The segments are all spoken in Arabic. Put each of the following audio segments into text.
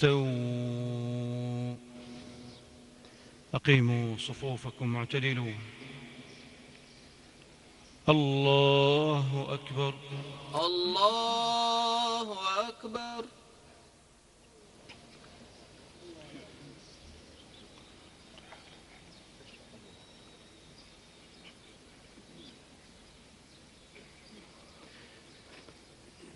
استووا أقيموا صفوفكم واعتدلوا. الله أكبر. الله أكبر.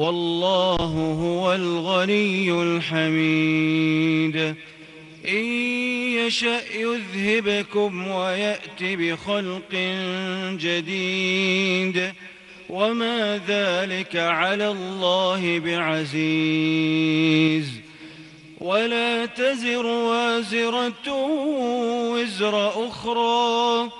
والله هو الغني الحميد. إن يشأ يذهبكم ويأت بخلق جديد. وما ذلك على الله بعزيز. ولا تزر وازرة وزر أخرى.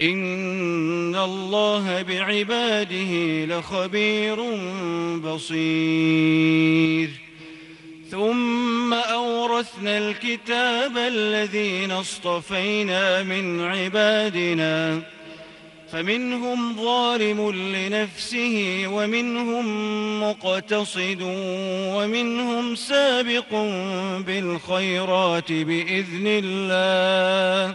إن الله بعباده لخبير بصير. ثم أورثنا الكتاب الذين اصطفينا من عبادنا فمنهم ظالم لنفسه ومنهم مقتصد ومنهم سابق بالخيرات بإذن الله.